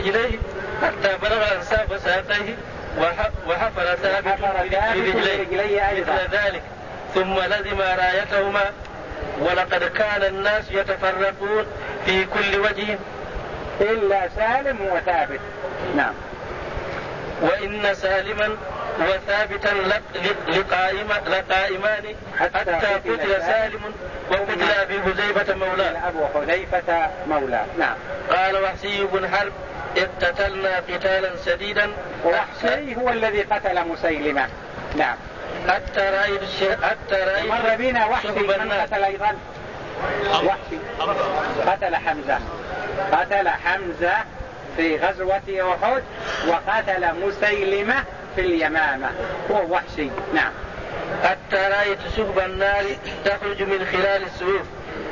حافر رجليه حتى بلغ أنساب ساقيه وحفر ثابت برجليه مثل ذلك. ثم لزم رايتهما ولقد كان الناس يتفرقون في كل وجه. إلا سالم وثابت نعم. وإن سالما وثابتا لقائمان حتى قتل سالم. وقتل أبي حذيفة مولاه. أبو حذيفة مولاه. نعم. قال وحسي بن حرب اقتتلنا قتالا سديدا. وحسي هو الذي قتل مسيلمة. نعم. حتى رأيت حتى رأيت مر بنا وحشي. من قتل أيضا؟ وحشي. قتل حمزة. قتل حمزة في غزوة أحد وقتل مسيلمة في اليمامة. هو وحشي. نعم. حتى رأيت سهب النار تخرج من خلال السيوف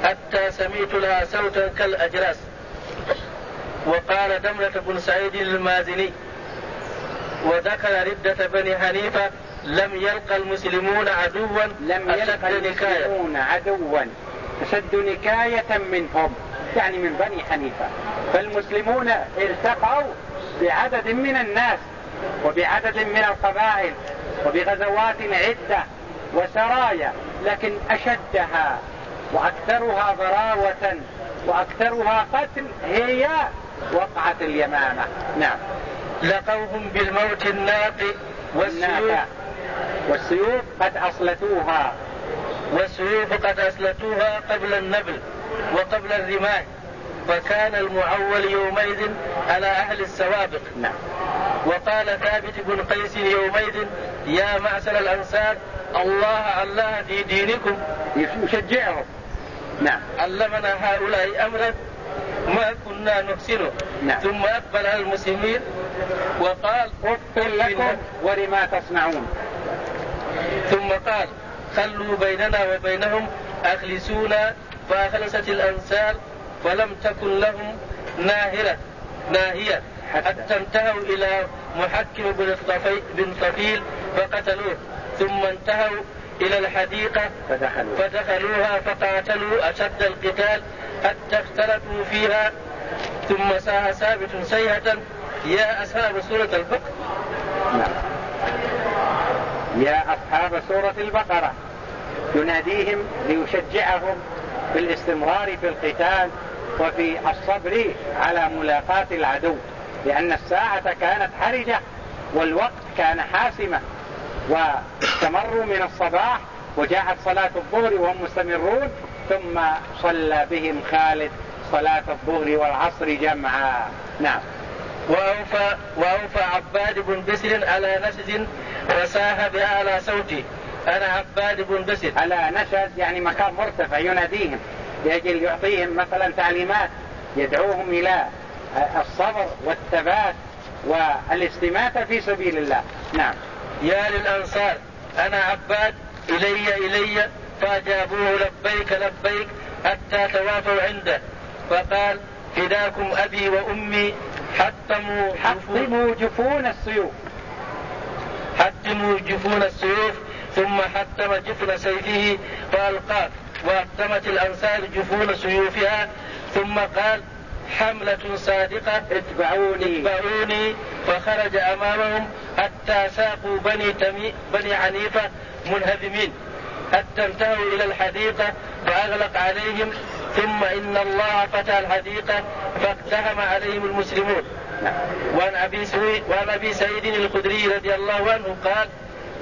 حتى سمعت لها صوتا كالأجراس. وقال دملة بن سعيد المازني وذكر ردة بني حنيفة لم يلقى المسلمون عدوا لم يلقى المسلمون عدوا أشد نكاية منهم يعني من بني حنيفة. فالمسلمون التقوا بعدد من الناس وبعدد من القبائل وبغزوات عدة وسرايا لكن أشدها وأكثرها ضراوة وأكثرها قتل هي وقعة اليمامة. نعم. لقوهم بالموت الناقي والسيوف. والسيوف قد أصلتوها. والسيوف قد أصلتوها قبل النبل وقبل الرماح. فكان المعول يومئذ على أهل السوابق. نعم. وقال ثابت بن قيس يومئذ يا معسل الأنصار الله الله في دينكم. يشجعهم. نعم. علمنا هؤلاء أمرا ما كنا نحسنه. نعم. ثم أقبل على المسلمين وقال اف لكم ولما تصنعون. ثم قال خلوا بيننا وبينهم أخلسونا فأخلست الأنصار فلم تكن لهم ناهرة ناهية. حتى. انتهوا إلى محكم بن طفيل فقتلوه. ثم انتهوا إلى الحديقة فدخلوها فقاتلوا أشد القتال حتى اختلفوا فيها. ثم ساها ثابت سيهة يا أصحاب سورة البقرة. نعم يا أصحاب سورة البقرة. يناديهم ليشجعهم بالاستمرار في القتال وفي الصبر على ملاقاة العدو. لأن الساعة كانت حرجة والوقت كان حاسمة. واستمروا من الصباح وجاءت صلاة الظهر وهم مستمرون. ثم صلى بهم خالد صلاة الظهر والعصر جمعا. نعم. وأوفى, وأوفى عباد بن بسر على نسج وساه بأعلى صوته أنا عباد بن بسر. على نشز يعني مكان مرتفع يناديهم لأجل يعطيهم مثلا تعليمات يدعوهم إلى الصبر والثبات والاستماتة في سبيل الله. نعم. يا للأنصار أنا عباد إلي إلي فأجابوه لبيك لبيك حتى توافوا عنده. فقال فداكم أبي وأمي حطموا حطموا جفون السيوف. حطموا جفون السيوف ثم حتم جفن سيفه فألقاه وأقدمت الأنصار جفون سيوفها ثم قال حملة صادقة اتبعوني. اتبعوني. فخرج أمامهم حتى ساقوا بني تمي بني عنيفة منهزمين حتى انتهوا إلى الحديقة فأغلق عليهم ثم إن الله فتح الحديقة فاقتحم عليهم المسلمون. وعن أبي وعن أبي سعيد الخدري رضي الله عنه قال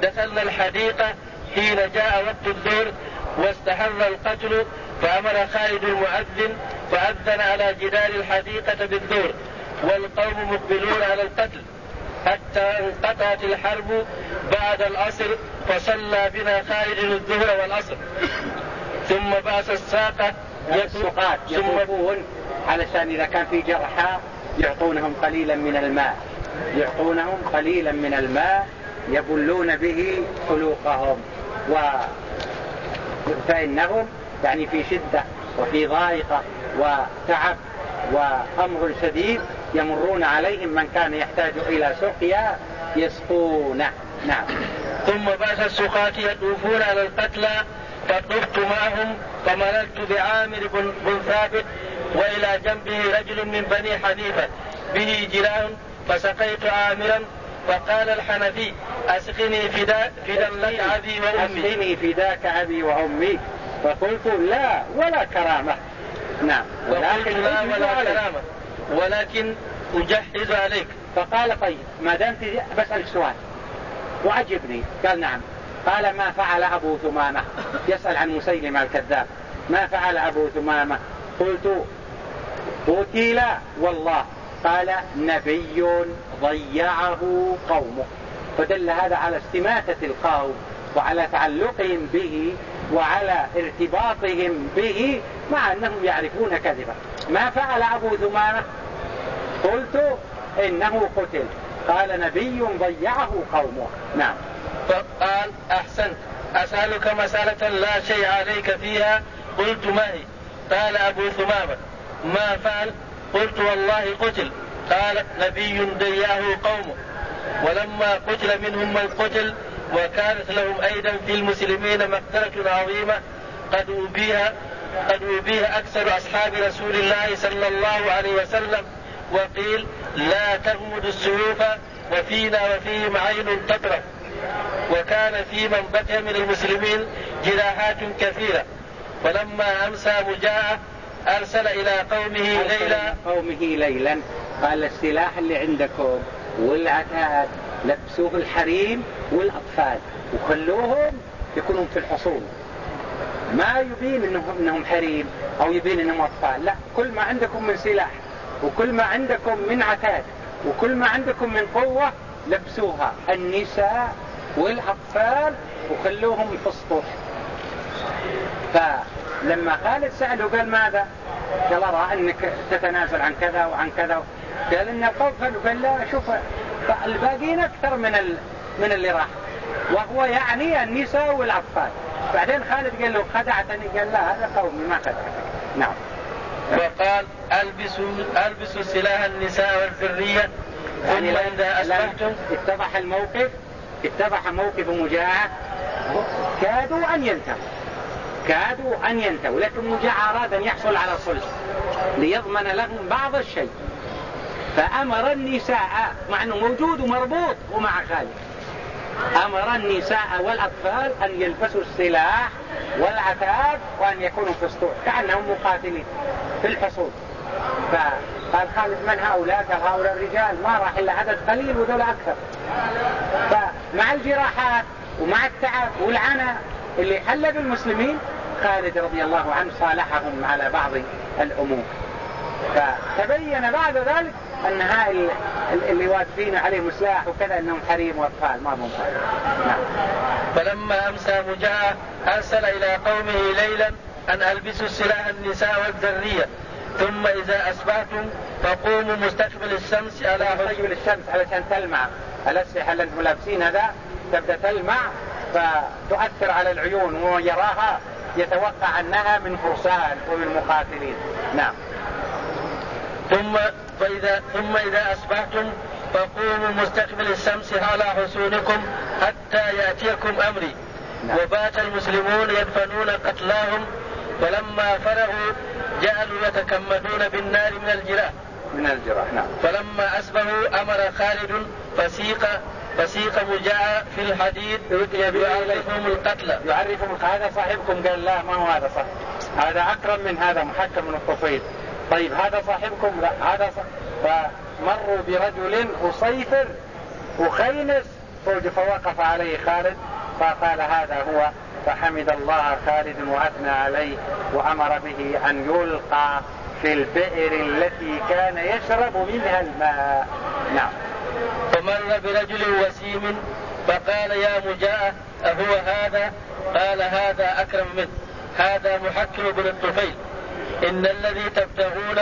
دخلنا الحديقة حين جاء وقت الظهر واستحر القتل فأمر خالد المؤذن فأذن على جدار الحديقة بالدور والقوم مقبلون على القتل. حتى انقطعت الحرب بعد العصر فصلى بنا خالد الظهر والعصر. ثم بعث الساقة السقاة يطوفون علشان إذا كان في جرحى يعطونهم قليلا من الماء. يعطونهم قليلا من الماء يبلون به حلوقهم و فإنهم يعني في شدة وفي ضائقة وتعب وأمر شديد يمرون عليهم من كان يحتاج إلى سقيا يسقونه. نعم. ثم بعث السقاة يطوفون على القتلى فطفت معهم فمررت بعامر بن ثابت وإلى جنبه رجل من بني حنيفة به جلال فسقيت عامرا فقال الحنفي أسقني فداء فدا لك أبي وأمي. أسقني فداك أبي وأمي. فقلت لا ولا كرامة. نعم. ولكن لا ولا كرامة. ولكن أجهز عليك. فقال طيب ما دمت بسألك سؤال. وعجبني قال نعم. قال ما فعل أبو ثمامة؟ يسأل عن مسيلمة الكذاب. ما فعل أبو ثمامة؟ قلت قتل والله. قال نبي ضيعه قومه. فدل هذا على استماتة القوم وعلى تعلقهم به وعلى ارتباطهم به مع أنهم يعرفون كذبا. ما فعل أبو ثمامة قلت إنه قتل. قال نبي ضيعه قومه. نعم. فقال أحسنت. أسألك مسألة لا شيء عليك فيها. قلت ما هي قال أبو ثمامة ما فعل؟ قلت والله قتل. قال نبي ضيعه قومه. ولما قتل منهم من قتل وكانت لهم أيضا في المسلمين مقتلة عظيمة قد أبيها قد أبيها أكثر أصحاب رسول الله صلى الله عليه وسلم وقيل لا تغمد السيوف وفينا وفيهم عين تطرف وكان في من بقي من المسلمين جراحات كثيرة فلما أمسى مجاعة أرسل إلى قومه ليلا. قومه ليلا قال السلاح اللي عندكم والعتاد لبسوه الحريم والأطفال وخلوهم يكونون في الحصول ما يبين إنهم, حريم أو يبين إنهم أطفال. لا كل ما عندكم من سلاح وكل ما عندكم من عتاد وكل ما عندكم من قوة لبسوها. النساء والأطفال وخلوهم في فلما خالد سأله قال ماذا؟ قال أرى أنك تتنازل عن كذا وعن كذا. قال إن القوم قال لا شوف الباقيين أكثر من ال... من اللي راح. وهو يعني النساء والأطفال. بعدين خالد قال له خدعتني قال لا هذا قومي ما خدعتك نعم. وقال البسوا ألبسوا سلاح النساء والذرية يعني إذا اصبحتم اتضح الموقف اتضح موقف مجاعة. كادوا أن ينتهوا. كادوا أن ينتهوا لكن مجاعة أراد أن يحصل على صلح ليضمن لهم بعض الشيء. فأمر النساء مع إنه موجود ومربوط ومع خالد. أمر النساء والأطفال أن يلبسوا السلاح والعتاد وأن يكونوا في السطوع كأنهم مقاتلين في الحصول. فقال خالد من هؤلاء؟ قال هؤلاء الرجال. ما راح إلا عدد قليل وذول أكثر. فمع الجراحات ومع التعب والعنى اللي حل بالمسلمين خالد رضي الله عنه صالحهم على بعض الأمور. فتبين بعد ذلك أن هاي اللي واقفين عليهم سلاح وكذا أنهم حريم وأطفال ما هم نعم. فلما أمسى مجاء أرسل إلى قومه ليلا أن ألبسوا السلاح النساء والذرية. ثم إذا أصبحتم فقوموا مستقبل الشمس على مستقبل الشمس علشان تلمع. الأسلحة اللي أنتم لابسين هذا تبدأ تلمع فتؤثر على العيون ويراها يتوقع أنها من فرسان ومن مقاتلين. نعم. ثم فإذا ثم إذا أصبحتم فقوموا مستقبل الشمس على حصونكم حتى يأتيكم أمري. نعم. وبات المسلمون يدفنون قتلاهم فلما فرغوا جعلوا يتكمدون بالنار من الجراح. من الجراح نعم. فلما أصبحوا أمر خالد فسيق فسيق مجاع في الحديد يعرفهم القتلى يعرفهم هذا صاحبكم قال لا ما هو هذا صح هذا أكرم من هذا محكم من الطفيل طيب هذا صاحبكم لا هذا صح فمروا برجل أصيفر وخينس فوقف عليه خالد فقال هذا هو فحمد الله خالد وأثنى عليه وأمر به أن يلقى في البئر التي كان يشرب منها الماء. نعم. فمر برجل وسيم فقال يا مجاء أهو هذا؟ قال هذا أكرم منه هذا محكم بن الطفيل. إن الذي تبتغون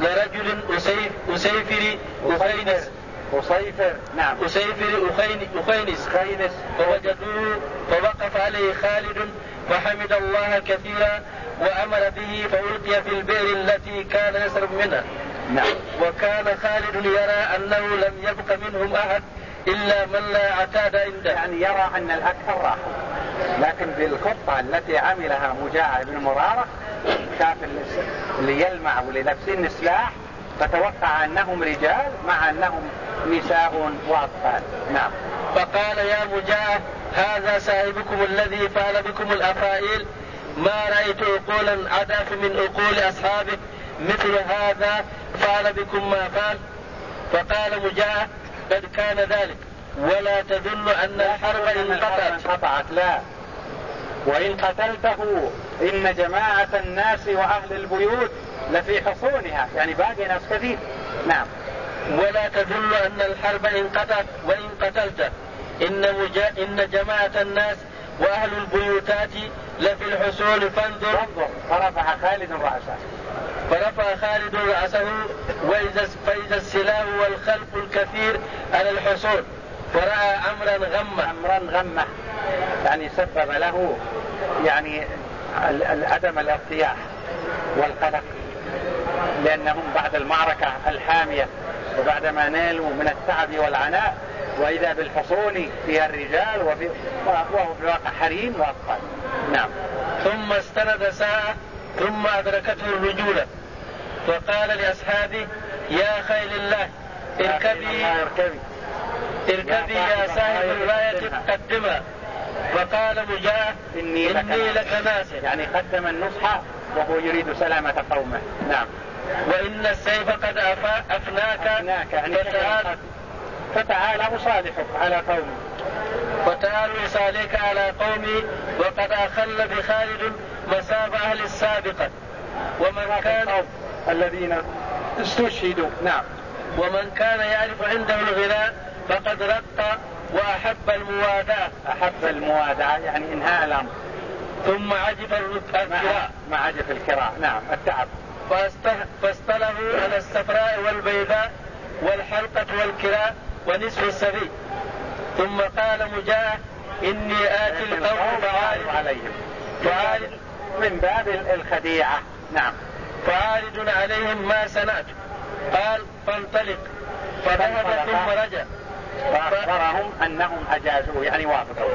لرجل أسيف أسيفري أخينس. أسيفر نعم. أسيفر أخين أخينس. خينس فوجدوه فوقف عليه خالد فحمد الله كثيرا وأمر به فألقي في البئر التي كان يشرب منها. نعم. وكان خالد يرى أنه لم يبق منهم أحد إلا من لا عتاد عنده. يعني يرى أن الأكثر راح لكن بالخطة التي عملها مجاعة بن مرارة شاف اللي يلمع واللي لابسين سلاح فتوقع أنهم رجال مع أنهم نساء وأطفال. نعم. فقال يا مجاهد هذا صاحبكم الذي فعل بكم الأفائل ما رأيت عقولا أدف من عقول أصحابه مثل هذا فعل بكم ما فعل؟ فقال مجاهد قد كان ذلك. ولا تظن أن الحرب انقطعت. انقطعت لا. وإن قتلته إن جماعة الناس وأهل البيوت لفي حصونها. يعني باقي ناس كثير. نعم. ولا تظن أن الحرب انقطعت وإن قتلته إن, مجا... إن جماعة الناس وأهل البيوتات لفي الحصول. فانظر. انظر. فرفع خالد رأسه. فرفع خالد رأسه وإذا فإذا السلاح والخلق الكثير على الحصول. فرأى أمرا غمة أمرا غمة يعني سبب له. يعني عدم الارتياح والقلق لأنهم بعد المعركة الحامية وبعدما نالوا من التعب والعناء وإذا بالحصون فيها الرجال وفي وهو في الواقع حريم وأطفال نعم. ثم استند ساعة ثم أدركته الرجولة فقال لأصحابه يا خيل الله اركبي اركبي. اركبي يا صاحب الراية قدمها. فقال مجاهد إني, إني لك ناصر. يعني قدم النصح وهو يريد سلامة قومه. نعم. وإن السيف قد أفناك, أفناك يعني فتعال فتعال أصالحك على قومي وتعال أصالحك على قومي وقد أخل بخالد مصاب أهل السابقة ومن كان الذين استشهدوا. نعم. ومن كان يعرف عنده الغناء فقد رق وأحب المواداة أحب المواداة يعني إنهاء الأمر. ثم عجف الكراء مع عجف الكراء نعم التعب. فاصطلحوا على الصفراء والبيضاء والحلقة والكراء ونصف السبيل. ثم قال مجاهد إني آتي القوم فعارض عليهم. فعارض من باب الخديعة. نعم. فعارض عليهم ما صنعت. قال فانطلق. فذهب ثم رجع. فأخبرهم أنهم أجازوه يعني وافقوا.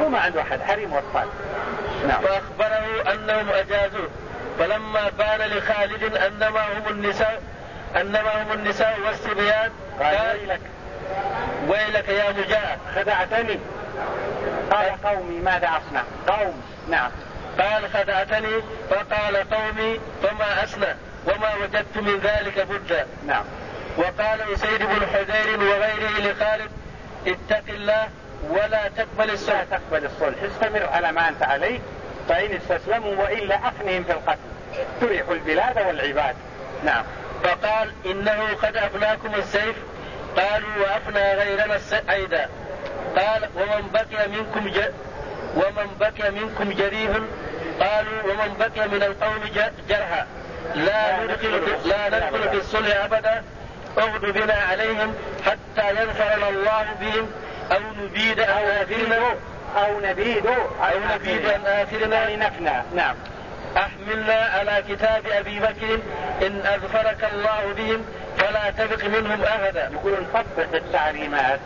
وما عنده أحد حريم وأطفال. نعم. فأخبره أنهم أجازوه فلما بان لخالد أنما هم النساء أنما هم النساء والصبيان قال ويلك. ويلك يا مجاهد. خدعتني. قال قومي ماذا أصنع؟ قوم. نعم. قال خدعتني. فقال قومي فما أصنع وما وجدت من ذلك بدا. نعم. وقال أسيد بن حذير وغيره لخالد اتق الله ولا تقبل الصلح. لا تقبل الصلح. استمر على ما أنت عليه. فإن استسلموا وإلا أفنهم في القتل. تريح البلاد والعباد. نعم. فقال إنه قد أفناكم السيف. قالوا وأفنى غيرنا أيضا. قال ومن بقي منكم ج... ومن بقي منكم جريح. قالوا ومن بقي من القوم جرحى. لا ندخل لا ندخل في الصلح أبدا. اغد بنا عليهم حتى يغفرنا الله بهم أو نبيد آخرنا أو نبيد أو نبيد عن آخرنا لنفنى نعم. أحملنا على كتاب أبي بكر إن أغفرك الله بهم فلا تبق منهم أبدا يقول نطبق التعليمات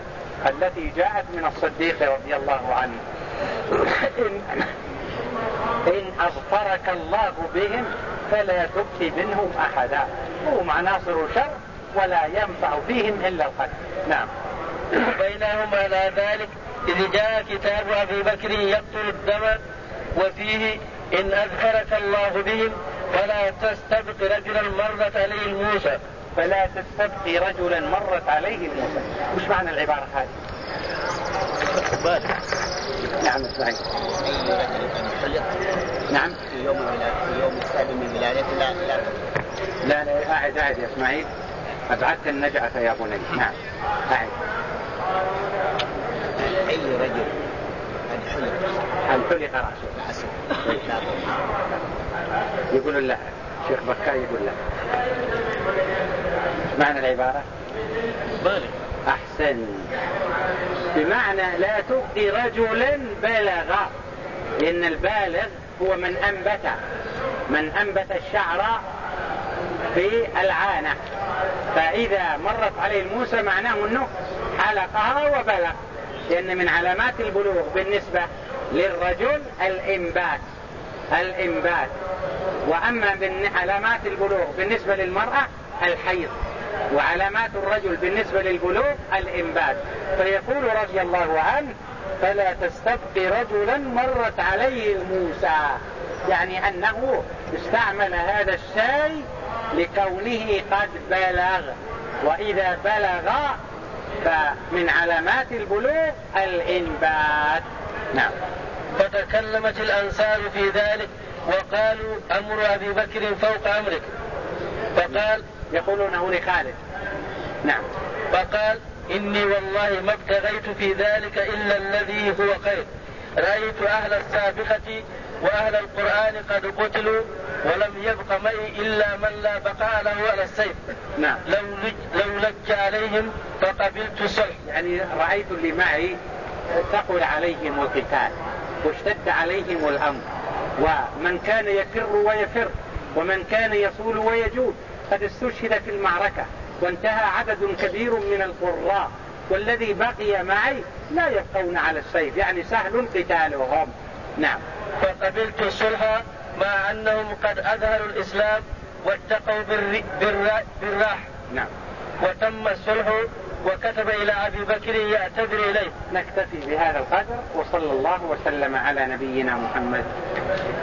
التي جاءت من الصديق رضي الله عنه. إن, إن أغفرك الله بهم فلا تبقي منهم أحدا. هم عناصر شر. ولا ينفع فيهم إلا القتل. نعم. بينهم على ذلك إذ جاء كتاب أبي بكر يقتل الدم وفيه إن أذكرك الله بهم فلا تستبق رجلا مرت عليه موسى فلا تستبقي رجلا مرت عليه موسى وش معنى العبارة هذه؟ نعم اسمعي نعم. في يوم في يوم السابع من ولادته لا لا. لا لا قاعد قاعد يا إسماعيل. أبعدت النجعة يا بني. نعم. قاعد أي رجل هل حلق رأسه؟ يقول لا. شيخ بكاء يقول لا. معنى العبارة؟ بالغ. أحسن. بمعنى لا تبقي رجلا بلغ. لأن البالغ هو من أنبت. من أنبت الشعر في العانة. فإذا مرت عليه الموسى معناه أنه حلقها وبلغ لأن من علامات البلوغ بالنسبة للرجل الإنبات الإنبات. وأما من علامات البلوغ بالنسبة للمرأة الحيض وعلامات الرجل بالنسبة للبلوغ الإنبات. فيقول رضي الله عنه فلا تستبقي رجلا مرت عليه الموسى. يعني أنه استعمل هذا الشيء لكونه قد بلغ. وإذا بلغ فمن علامات البلوغ الإنبات. نعم. فتكلمت الأنصار في ذلك وقالوا أمر أبي بكر فوق أمرك. فقال يقولونه لخالد. نعم. فقال إني والله ما ابتغيت في ذلك إلا الذي هو خير. رأيت أهل السابقة وأهل القرآن قد قتلوا ولم يبق معي إلا من لا بقاء له على السيف. نعم. لو لج, لو لج عليهم فقبلت الصلح يعني رأيت اللي معي ثقل عليهم القتال واشتد عليهم الأمر. ومن كان يفر ويفر ومن كان يصول ويجول قد استشهد في المعركة وانتهى عدد كبير من القراء والذي بقي معي لا يبقون على السيف يعني سهل قتالهم. نعم. فقبلت الصلح مع أنهم قد أظهروا الإسلام واتقوا بالراح نعم. وتم الصلح وكتب إلى أبي بكر يعتذر إليه. نكتفي بهذا القدر وصلى الله وسلم على نبينا محمد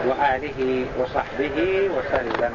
وآله وصحبه وسلم.